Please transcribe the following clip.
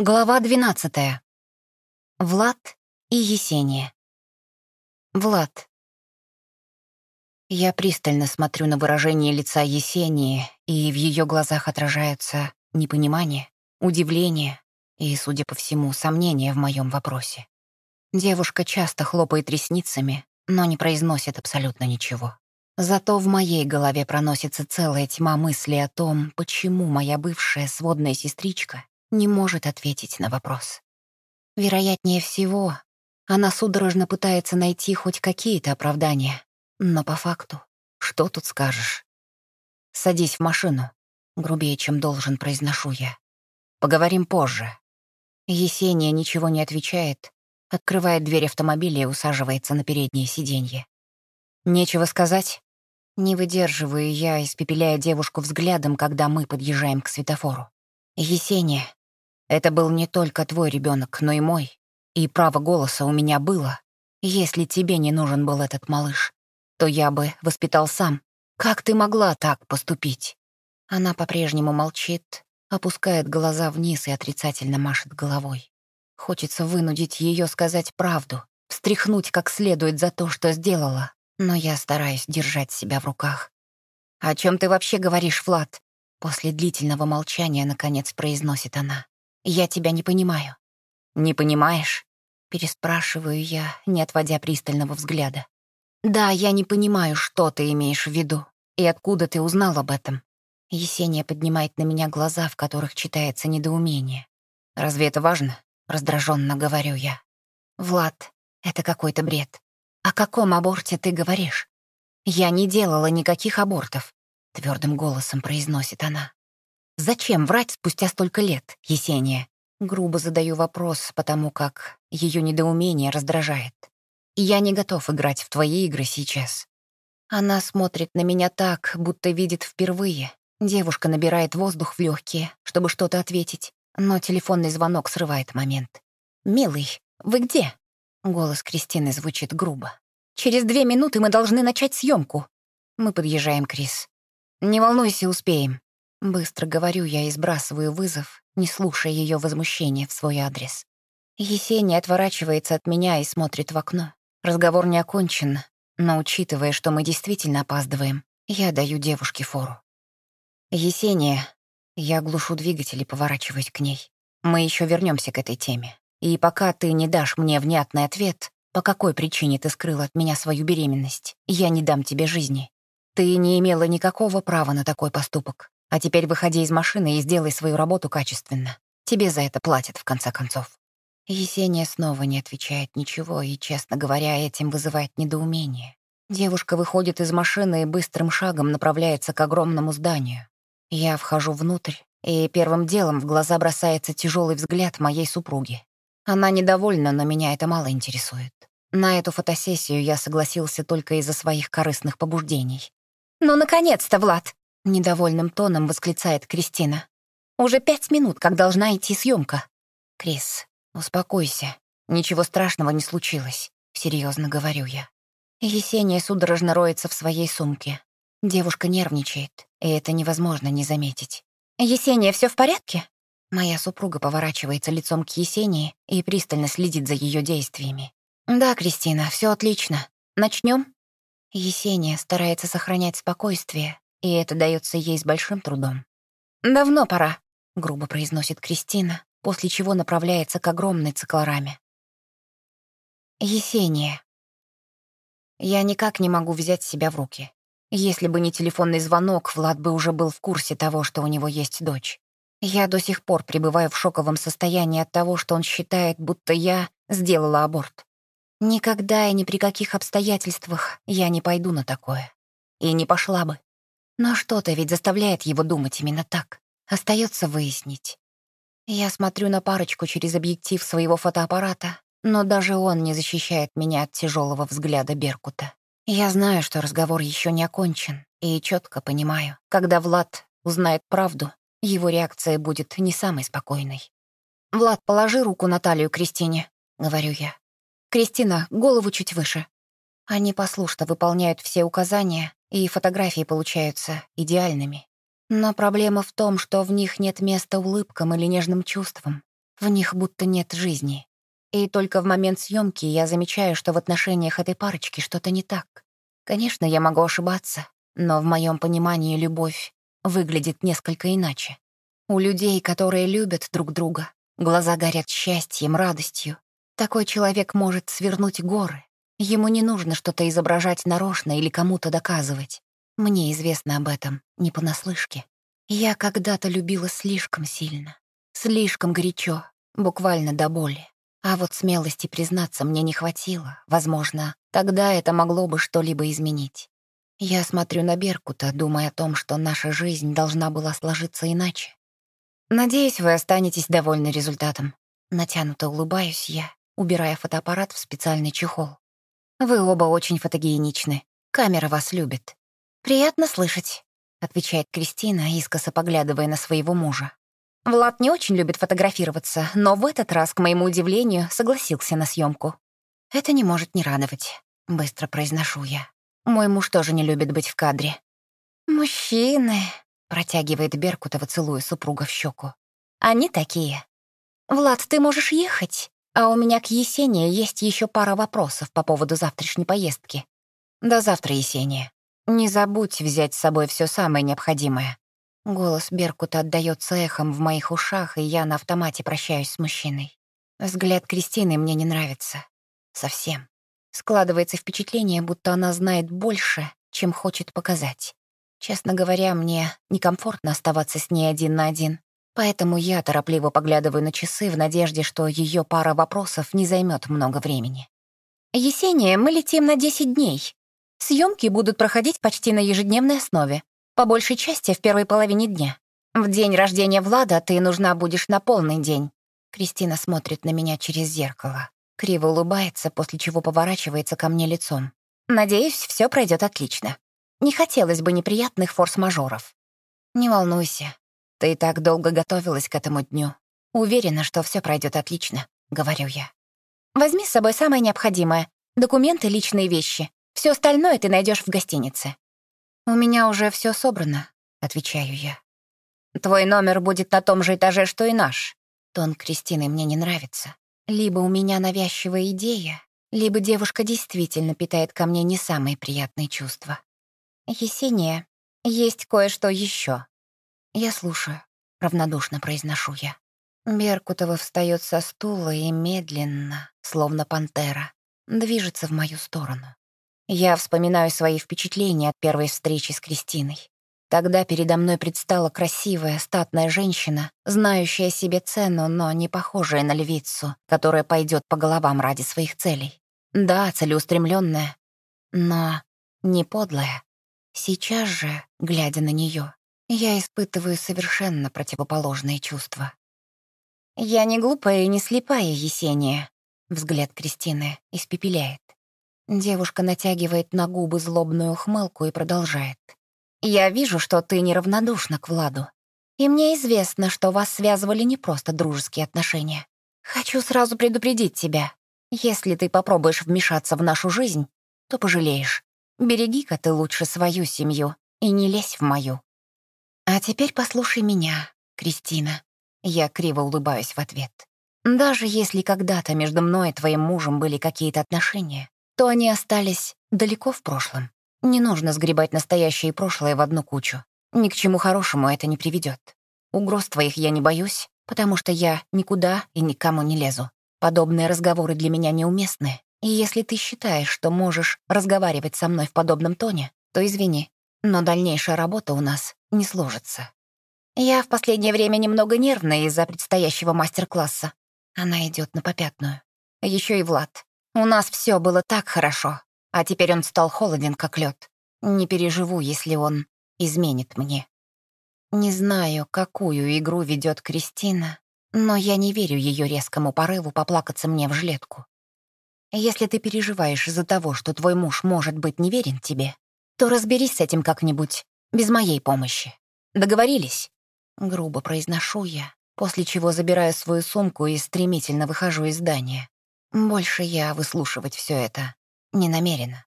Глава 12. Влад и Есения. Влад. Я пристально смотрю на выражение лица Есении, и в ее глазах отражаются непонимание, удивление и, судя по всему, сомнение в моем вопросе. Девушка часто хлопает ресницами, но не произносит абсолютно ничего. Зато в моей голове проносится целая тьма мыслей о том, почему моя бывшая сводная сестричка не может ответить на вопрос. Вероятнее всего, она судорожно пытается найти хоть какие-то оправдания, но по факту, что тут скажешь? «Садись в машину», — грубее, чем должен, произношу я. «Поговорим позже». Есения ничего не отвечает, открывает дверь автомобиля и усаживается на переднее сиденье. «Нечего сказать?» Не выдерживаю я, испепеляя девушку взглядом, когда мы подъезжаем к светофору. «Есения, это был не только твой ребенок, но и мой. И право голоса у меня было. Если тебе не нужен был этот малыш, то я бы воспитал сам. Как ты могла так поступить?» Она по-прежнему молчит, опускает глаза вниз и отрицательно машет головой. Хочется вынудить ее сказать правду, встряхнуть как следует за то, что сделала, но я стараюсь держать себя в руках. «О чем ты вообще говоришь, Влад?» После длительного молчания, наконец, произносит она. Я тебя не понимаю». «Не понимаешь?» — переспрашиваю я, не отводя пристального взгляда. «Да, я не понимаю, что ты имеешь в виду и откуда ты узнал об этом». Есения поднимает на меня глаза, в которых читается недоумение. «Разве это важно?» — раздраженно говорю я. «Влад, это какой-то бред. О каком аборте ты говоришь?» «Я не делала никаких абортов», — твердым голосом произносит она. Зачем врать спустя столько лет, Есения? Грубо задаю вопрос, потому как ее недоумение раздражает. я не готов играть в твои игры сейчас. Она смотрит на меня так, будто видит впервые. Девушка набирает воздух в легкие, чтобы что-то ответить, но телефонный звонок срывает момент. «Милый, вы где?» Голос Кристины звучит грубо. «Через две минуты мы должны начать съемку. Мы подъезжаем, Крис. «Не волнуйся, успеем». Быстро говорю я и сбрасываю вызов, не слушая ее возмущения в свой адрес. Есения отворачивается от меня и смотрит в окно. Разговор не окончен, но учитывая, что мы действительно опаздываем, я даю девушке фору. «Есения», я глушу двигатель и поворачиваюсь к ней. «Мы еще вернемся к этой теме. И пока ты не дашь мне внятный ответ, по какой причине ты скрыла от меня свою беременность, я не дам тебе жизни. Ты не имела никакого права на такой поступок. А теперь выходи из машины и сделай свою работу качественно. Тебе за это платят, в конце концов». Есения снова не отвечает ничего и, честно говоря, этим вызывает недоумение. Девушка выходит из машины и быстрым шагом направляется к огромному зданию. Я вхожу внутрь, и первым делом в глаза бросается тяжелый взгляд моей супруги. Она недовольна, но меня это мало интересует. На эту фотосессию я согласился только из-за своих корыстных побуждений. «Ну, наконец-то, Влад!» Недовольным тоном восклицает Кристина. «Уже пять минут, как должна идти съемка. «Крис, успокойся. Ничего страшного не случилось», — серьезно говорю я. Есения судорожно роется в своей сумке. Девушка нервничает, и это невозможно не заметить. «Есения, все в порядке?» Моя супруга поворачивается лицом к Есении и пристально следит за ее действиями. «Да, Кристина, все отлично. Начнем? Есения старается сохранять спокойствие, и это дается ей с большим трудом. «Давно пора», — грубо произносит Кристина, после чего направляется к огромной циклораме. Есения. Я никак не могу взять себя в руки. Если бы не телефонный звонок, Влад бы уже был в курсе того, что у него есть дочь. Я до сих пор пребываю в шоковом состоянии от того, что он считает, будто я сделала аборт. Никогда и ни при каких обстоятельствах я не пойду на такое. И не пошла бы. Но что-то ведь заставляет его думать именно так. Остается выяснить. Я смотрю на парочку через объектив своего фотоаппарата, но даже он не защищает меня от тяжелого взгляда Беркута. Я знаю, что разговор еще не окончен, и четко понимаю, когда Влад узнает правду, его реакция будет не самой спокойной. «Влад, положи руку на Кристине», — говорю я. «Кристина, голову чуть выше». Они послушно выполняют все указания, и фотографии получаются идеальными. Но проблема в том, что в них нет места улыбкам или нежным чувствам. В них будто нет жизни. И только в момент съемки я замечаю, что в отношениях этой парочки что-то не так. Конечно, я могу ошибаться, но в моем понимании любовь выглядит несколько иначе. У людей, которые любят друг друга, глаза горят счастьем, радостью. Такой человек может свернуть горы. Ему не нужно что-то изображать нарочно или кому-то доказывать. Мне известно об этом не понаслышке. Я когда-то любила слишком сильно, слишком горячо, буквально до боли. А вот смелости признаться мне не хватило. Возможно, тогда это могло бы что-либо изменить. Я смотрю на Беркута, думая о том, что наша жизнь должна была сложиться иначе. Надеюсь, вы останетесь довольны результатом. Натянуто улыбаюсь я, убирая фотоаппарат в специальный чехол. Вы оба очень фотогеничны. Камера вас любит. Приятно слышать, отвечает Кристина, искоса поглядывая на своего мужа. Влад не очень любит фотографироваться, но в этот раз, к моему удивлению, согласился на съемку. «Это не может не радовать», — быстро произношу я. «Мой муж тоже не любит быть в кадре». «Мужчины», — протягивает Беркутова, целуя супруга в щеку. «Они такие. Влад, ты можешь ехать, а у меня к Есении есть еще пара вопросов по поводу завтрашней поездки. До завтра, Есения. Не забудь взять с собой все самое необходимое. Голос Беркута отдаётся эхом в моих ушах, и я на автомате прощаюсь с мужчиной. Взгляд Кристины мне не нравится. Совсем. Складывается впечатление, будто она знает больше, чем хочет показать. Честно говоря, мне некомфортно оставаться с ней один на один. Поэтому я торопливо поглядываю на часы в надежде, что ее пара вопросов не займет много времени. «Есения, мы летим на 10 дней. Съемки будут проходить почти на ежедневной основе. По большей части в первой половине дня. В день рождения Влада ты нужна будешь на полный день. Кристина смотрит на меня через зеркало. Криво улыбается, после чего поворачивается ко мне лицом. Надеюсь, все пройдет отлично. Не хотелось бы неприятных форс-мажоров. Не волнуйся. Ты так долго готовилась к этому дню. Уверена, что все пройдет отлично, говорю я. Возьми с собой самое необходимое. Документы, личные вещи. Все остальное ты найдешь в гостинице. «У меня уже все собрано», — отвечаю я. «Твой номер будет на том же этаже, что и наш». Тон Кристины мне не нравится. Либо у меня навязчивая идея, либо девушка действительно питает ко мне не самые приятные чувства. «Есения, есть кое-что еще. «Я слушаю», — равнодушно произношу я. Беркутова встает со стула и медленно, словно пантера, движется в мою сторону. Я вспоминаю свои впечатления от первой встречи с Кристиной. Тогда передо мной предстала красивая, статная женщина, знающая себе цену, но не похожая на львицу, которая пойдет по головам ради своих целей. Да, целеустремленная, но не подлая. Сейчас же, глядя на нее, я испытываю совершенно противоположные чувства. «Я не глупая и не слепая, Есения», — взгляд Кристины испепеляет. Девушка натягивает на губы злобную ухмылку и продолжает. «Я вижу, что ты неравнодушна к Владу. И мне известно, что вас связывали не просто дружеские отношения. Хочу сразу предупредить тебя. Если ты попробуешь вмешаться в нашу жизнь, то пожалеешь. Береги-ка ты лучше свою семью и не лезь в мою. А теперь послушай меня, Кристина. Я криво улыбаюсь в ответ. Даже если когда-то между мной и твоим мужем были какие-то отношения, то они остались далеко в прошлом. Не нужно сгребать настоящее и прошлое в одну кучу. Ни к чему хорошему это не приведет. Угроз твоих я не боюсь, потому что я никуда и никому не лезу. Подобные разговоры для меня неуместны. И если ты считаешь, что можешь разговаривать со мной в подобном тоне, то извини, но дальнейшая работа у нас не сложится. Я в последнее время немного нервная из-за предстоящего мастер-класса. Она идет на попятную. Еще и Влад. У нас все было так хорошо, а теперь он стал холоден, как лед. Не переживу, если он изменит мне. Не знаю, какую игру ведет Кристина, но я не верю ее резкому порыву поплакаться мне в жилетку. Если ты переживаешь из-за того, что твой муж может быть неверен тебе, то разберись с этим как-нибудь, без моей помощи. Договорились?» Грубо произношу я, после чего забираю свою сумку и стремительно выхожу из здания. Больше я выслушивать все это не намерена.